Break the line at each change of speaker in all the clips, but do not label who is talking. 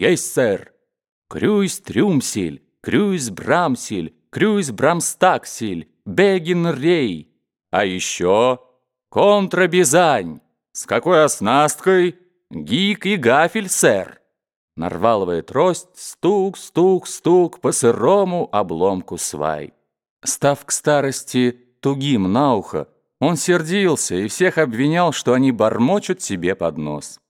Есть, сэр. Крюйс Трюмсель, Крюйс Брамсель, Крюйс Брамстаксель, Бегин Рей. А еще контрабизань. С какой оснасткой? Гик и гафель, сэр. Нарваловая трость, стук, стук, стук по сырому обломку свай. Став к старости тугим на ухо, он сердился и всех обвинял, что они бормочут себе под нос.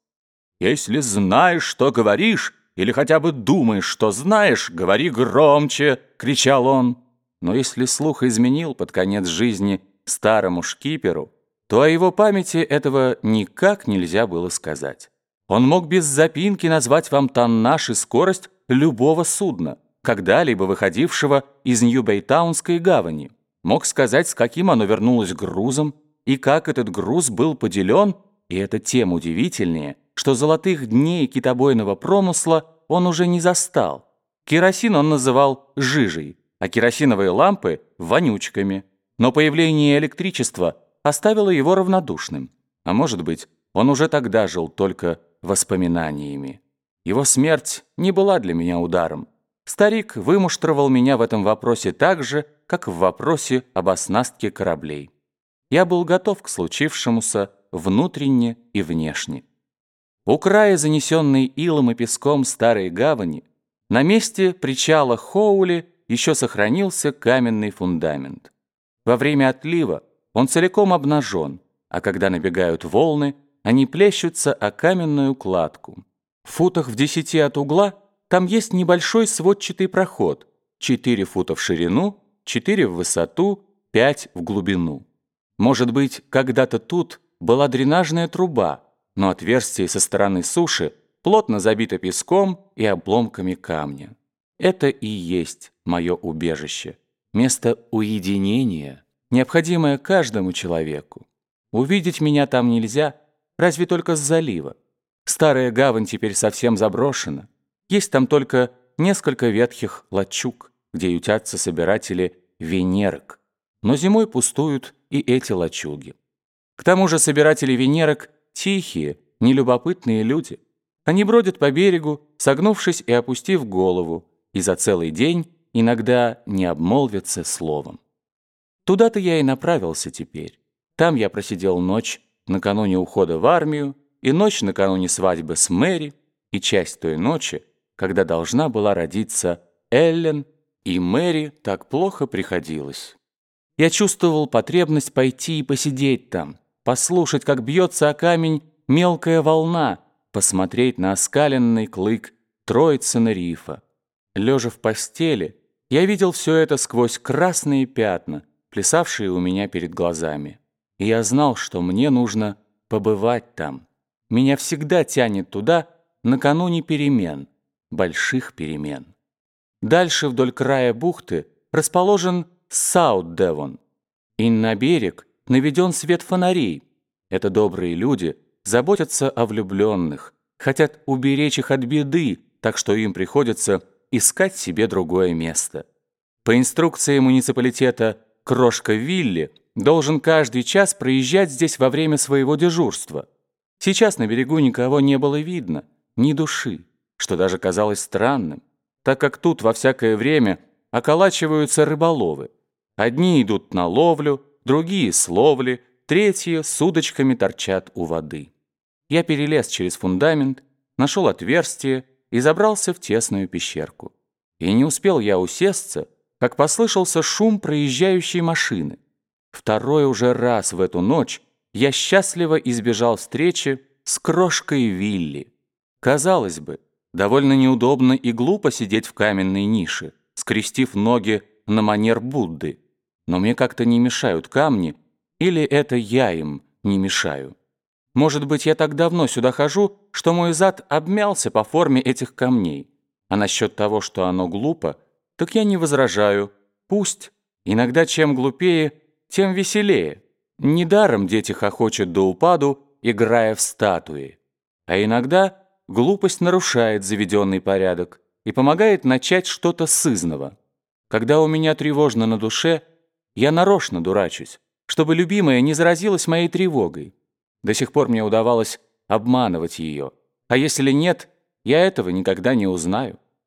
«Если знаешь, что говоришь, или хотя бы думаешь, что знаешь, говори громче!» — кричал он. Но если слух изменил под конец жизни старому шкиперу, то о его памяти этого никак нельзя было сказать. Он мог без запинки назвать вам тоннаж и скорость любого судна, когда-либо выходившего из Нью-Бейтаунской гавани мог сказать, с каким оно вернулось грузом, и как этот груз был поделен, и это тем удивительнее, что золотых дней китобойного промысла он уже не застал. Керосин он называл «жижей», а керосиновые лампы – «вонючками». Но появление электричества оставило его равнодушным. А может быть, он уже тогда жил только воспоминаниями. Его смерть не была для меня ударом. Старик вымуштровал меня в этом вопросе так же, как в вопросе об оснастке кораблей. Я был готов к случившемуся внутренне и внешне. У края, занесенной илом и песком старой гавани, на месте причала Хоули еще сохранился каменный фундамент. Во время отлива он целиком обнажен, а когда набегают волны, они плещутся о каменную кладку. В футах в десяти от угла там есть небольшой сводчатый проход, 4 фута в ширину, 4 в высоту, 5 в глубину. Может быть, когда-то тут была дренажная труба, но отверстие со стороны суши плотно забито песком и обломками камня. Это и есть мое убежище, место уединения, необходимое каждому человеку. Увидеть меня там нельзя, разве только с залива. Старая гавань теперь совсем заброшена. Есть там только несколько ветхих лачуг, где ютятся собиратели венерок. Но зимой пустуют и эти лачуги. К тому же собиратели венерок – тихие, нелюбопытные люди. Они бродят по берегу, согнувшись и опустив голову, и за целый день иногда не обмолвятся словом. Туда-то я и направился теперь. Там я просидел ночь накануне ухода в армию и ночь накануне свадьбы с Мэри, и часть той ночи, когда должна была родиться Эллен, и Мэри так плохо приходилось. Я чувствовал потребность пойти и посидеть там, послушать, как бьется о камень мелкая волна, посмотреть на оскаленный клык Троицына рифа. Лежа в постели, я видел все это сквозь красные пятна, плясавшие у меня перед глазами. И я знал, что мне нужно побывать там. Меня всегда тянет туда накануне перемен больших перемен. Дальше вдоль края бухты расположен Саут-Девон, и на берег наведен свет фонарей. Это добрые люди заботятся о влюбленных, хотят уберечь их от беды, так что им приходится искать себе другое место. По инструкции муниципалитета Крошка Вилли должен каждый час проезжать здесь во время своего дежурства. Сейчас на берегу никого не было видно, ни души что даже казалось странным, так как тут во всякое время околачиваются рыболовы. Одни идут на ловлю, другие с ловли, третьи с удочками торчат у воды. Я перелез через фундамент, нашел отверстие и забрался в тесную пещерку. И не успел я усесться, как послышался шум проезжающей машины. Второй уже раз в эту ночь я счастливо избежал встречи с крошкой Вилли. Казалось бы, Довольно неудобно и глупо сидеть в каменной нише, скрестив ноги на манер Будды. Но мне как-то не мешают камни, или это я им не мешаю. Может быть, я так давно сюда хожу, что мой зад обмялся по форме этих камней. А насчет того, что оно глупо, так я не возражаю. Пусть. Иногда чем глупее, тем веселее. Недаром дети хохочут до упаду, играя в статуи. А иногда глупость нарушает заведенный порядок и помогает начать что-то сызного. Когда у меня тревожно на душе, я нарочно дурачусь, чтобы любимая не заразилась моей тревогой. До сих пор мне удавалось обманывать ее, а если нет, Я этого никогда не узнаю.